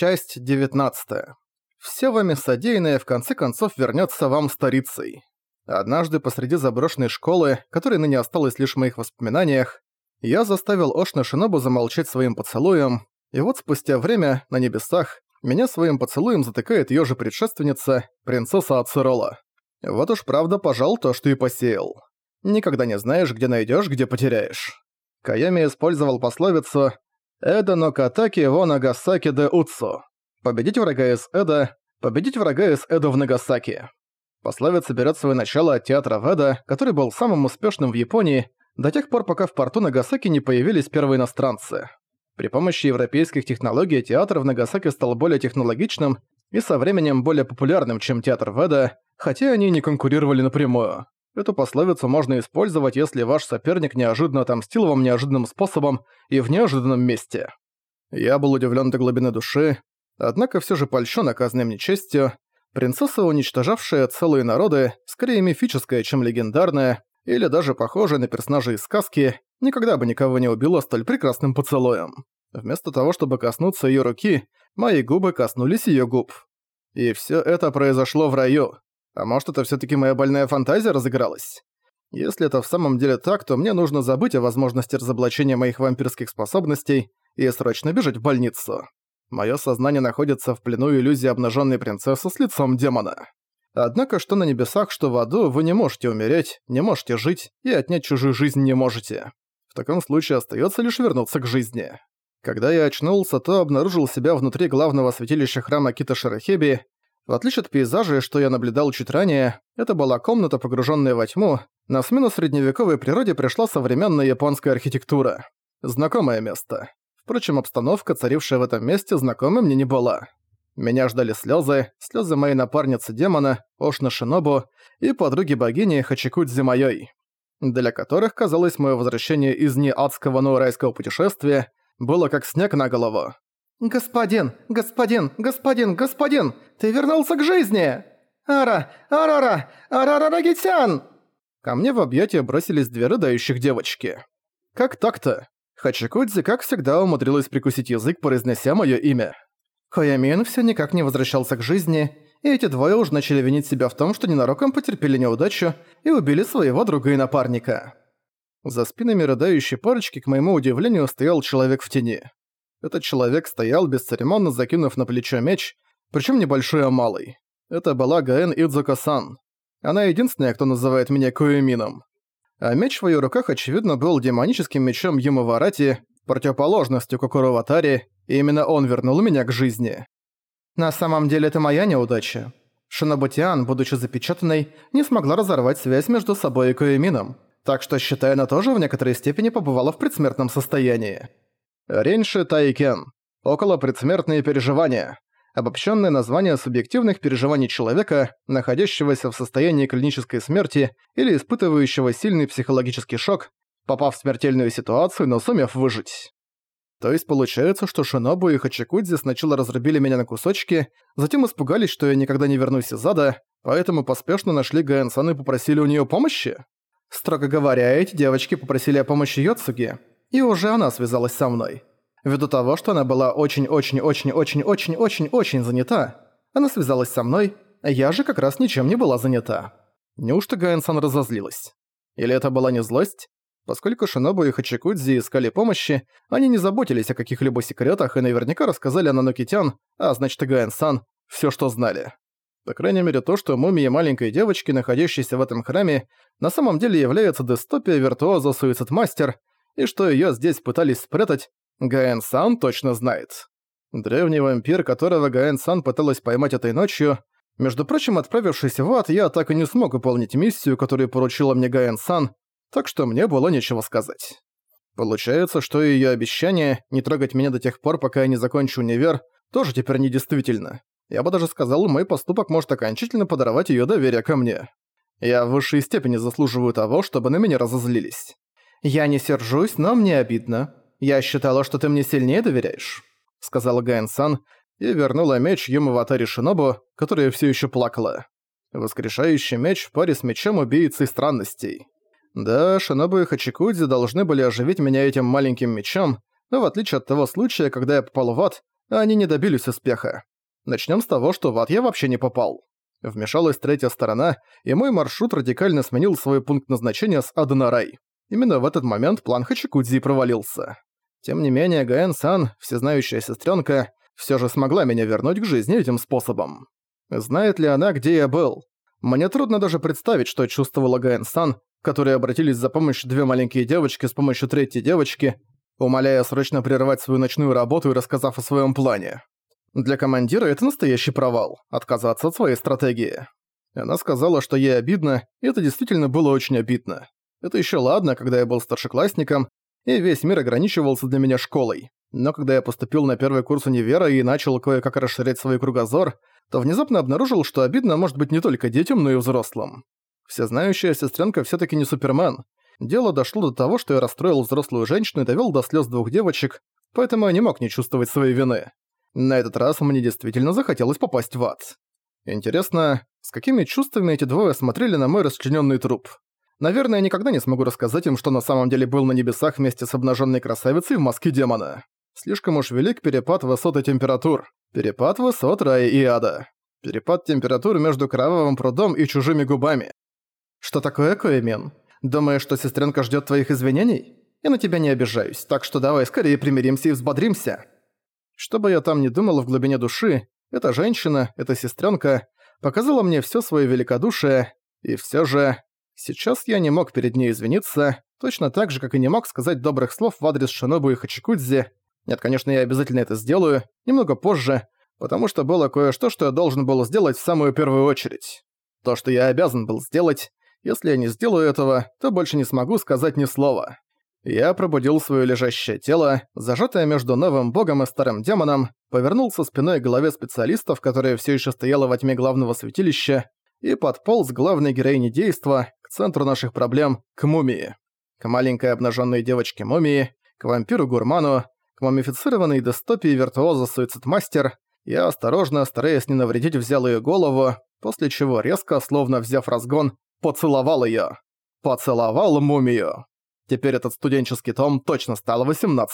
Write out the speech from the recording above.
Часть 19. Все вами содеянное в конце концов вернется вам старицей. Однажды посреди заброшенной школы, которой ныне осталось лишь в моих воспоминаниях, я заставил Ошна Шинобу замолчать своим поцелуем, и вот спустя время, на небесах, меня своим поцелуем затыкает ее же предшественница, принцесса Ацерола. Вот уж правда пожал то, что и посеял. Никогда не знаешь, где найдешь, где потеряешь. Каями использовал пословицу «Эда но катаки во Нагасаки де Уцу» «Победить врага из Эда, победить врага из Эда в Нагасаки». Пословица берет свое начало от театра Веда, который был самым успешным в Японии до тех пор, пока в порту Нагасаки не появились первые иностранцы. При помощи европейских технологий театр в Нагасаки стал более технологичным и со временем более популярным, чем театр Веда, хотя они не конкурировали напрямую. Эту пословицу можно использовать, если ваш соперник неожиданно отомстил вам неожиданным способом и в неожиданном месте. Я был удивлен до глубины души, однако все же польщен оказанным нечестью. Принцесса, уничтожавшая целые народы, скорее мифическая, чем легендарная, или даже похожая на персонажа из сказки, никогда бы никого не убила столь прекрасным поцелуем. Вместо того, чтобы коснуться ее руки, мои губы коснулись ее губ. И все это произошло в раю. А может, это все таки моя больная фантазия разыгралась? Если это в самом деле так, то мне нужно забыть о возможности разоблачения моих вампирских способностей и срочно бежать в больницу. Моё сознание находится в плену иллюзии обнаженной принцессы с лицом демона. Однако, что на небесах, что в аду, вы не можете умереть, не можете жить и отнять чужую жизнь не можете. В таком случае остается лишь вернуться к жизни. Когда я очнулся, то обнаружил себя внутри главного святилища храма Кита Шарахеби в отличие от пейзажа, что я наблюдал чуть ранее, это была комната, погруженная во тьму, на смену средневековой природе пришла современная японская архитектура. Знакомое место. Впрочем, обстановка, царившая в этом месте, знакомой мне не была. Меня ждали слезы, слезы моей напарницы демона, Ошна Шинобу и подруги богини Хачикудзи Майой, для которых, казалось, мое возвращение из неадского, но райского путешествия было как снег на голову. «Господин! Господин! Господин! Господин! Ты вернулся к жизни! Ара! Арара! Арарарагитян!» Ко мне в объятия бросились две рыдающих девочки. Как так-то? Хачикудзи, как всегда, умудрилась прикусить язык, произнося моё имя. Хаямин все никак не возвращался к жизни, и эти двое уже начали винить себя в том, что ненароком потерпели неудачу и убили своего друга и напарника. За спинами рыдающей парочки, к моему удивлению, стоял человек в тени. Этот человек стоял, бесцеремонно закинув на плечо меч, причем небольшой, а малый. Это была Гаэн Идзука-сан. Она единственная, кто называет меня Куэмином. А меч в ее руках, очевидно, был демоническим мечом Юмаварати, противоположностью Кокуроватари, и именно он вернул меня к жизни. На самом деле это моя неудача. Шинобутиан, будучи запечатанной, не смогла разорвать связь между собой и Куэмином, так что, считая, она тоже в некоторой степени побывала в предсмертном состоянии. Ренши Тайкен. Около предсмертные переживания. Обобщенное название субъективных переживаний человека, находящегося в состоянии клинической смерти или испытывающего сильный психологический шок, попав в смертельную ситуацию, но сумев выжить. То есть получается, что Шинобу и Хачикудзи сначала разрубили меня на кусочки, затем испугались, что я никогда не вернусь из ада, поэтому поспешно нашли Гаэн-сан и попросили у нее помощи? Строго говоря, эти девочки попросили о помощи Йоцуги, и уже она связалась со мной. Ввиду того, что она была очень-очень-очень-очень-очень-очень занята, она связалась со мной, а я же как раз ничем не была занята. Неужто Гаэн-сан разозлилась? Или это была не злость? Поскольку Шинобу и Хачикудзи искали помощи, они не заботились о каких-либо секретах и наверняка рассказали Нанокитян, а значит и Гаэн-сан, что знали. По крайней мере, то, что мумия маленькой девочки, находящейся в этом храме, на самом деле является дистопия виртуоза Суицид-мастер, и что её здесь пытались спрятать, Гаэн-сан точно знает. Древний вампир, которого Гаэн-сан пыталась поймать этой ночью, между прочим, отправившись в ад, я так и не смог выполнить миссию, которую поручила мне Гаэн-сан, так что мне было нечего сказать. Получается, что её обещание не трогать меня до тех пор, пока я не закончу универ, тоже теперь недействительно. Я бы даже сказал, мой поступок может окончательно подорвать её доверие ко мне. Я в высшей степени заслуживаю того, чтобы на меня разозлились. «Я не сержусь, но мне обидно. Я считала, что ты мне сильнее доверяешь», — сказала Гаэн-сан и вернула меч Юмаватари Шинобу, которая все еще плакала. Воскрешающий меч в паре с мечом убийцы странностей. Да, Шинобу и Хачикудзи должны были оживить меня этим маленьким мечом, но в отличие от того случая, когда я попал в ад, они не добились успеха. Начнем с того, что в ад я вообще не попал. Вмешалась третья сторона, и мой маршрут радикально сменил свой пункт назначения с ада на рай. Именно в этот момент план Хачикудзи провалился. Тем не менее, Гаэн-сан, всезнающая сестренка, все же смогла меня вернуть к жизни этим способом. Знает ли она, где я был? Мне трудно даже представить, что чувствовала Гаэн-сан, которые обратились за помощью две маленькие девочки с помощью третьей девочки, умоляя срочно прервать свою ночную работу и рассказав о своем плане. Для командира это настоящий провал – отказаться от своей стратегии. Она сказала, что ей обидно, и это действительно было очень обидно. Это еще ладно, когда я был старшеклассником, и весь мир ограничивался для меня школой. Но когда я поступил на первый курс универа и начал кое-как расширять свой кругозор, то внезапно обнаружил, что обидно может быть не только детям, но и взрослым. Всезнающая сестренка все таки не Супермен. Дело дошло до того, что я расстроил взрослую женщину и довел до слез двух девочек, поэтому я не мог не чувствовать своей вины. На этот раз мне действительно захотелось попасть в ад. Интересно, с какими чувствами эти двое смотрели на мой расчлененный труп? Наверное, я никогда не смогу рассказать им, что на самом деле был на небесах вместе с обнаженной красавицей в маске демона. Слишком уж велик перепад высот и температур. Перепад высот рая и ада. Перепад температур между кровавым прудом и чужими губами. Что такое, Коэмен? Думаешь, что сестренка ждет твоих извинений? Я на тебя не обижаюсь, так что давай скорее примиримся и взбодримся. Что бы я там ни думал в глубине души, эта женщина, эта сестренка показала мне все свое великодушие, и все же сейчас я не мог перед ней извиниться, точно так же, как и не мог сказать добрых слов в адрес Шинобу и Хачикудзи. Нет, конечно, я обязательно это сделаю, немного позже, потому что было кое-что, что я должен был сделать в самую первую очередь. То, что я обязан был сделать, если я не сделаю этого, то больше не смогу сказать ни слова. Я пробудил свое лежащее тело, зажатое между новым богом и старым демоном, повернулся спиной к голове специалистов, которая все еще стояла во тьме главного святилища, и подполз к главной героине действа, к центру наших проблем, к мумии. К маленькой обнаженной девочке мумии, к вампиру-гурману, к мумифицированной дистопии виртуоза суицидмастер, я осторожно, стараясь не навредить, взял ее голову, после чего резко, словно взяв разгон, поцеловал ее. Поцеловал мумию. Теперь этот студенческий том точно стал 18+.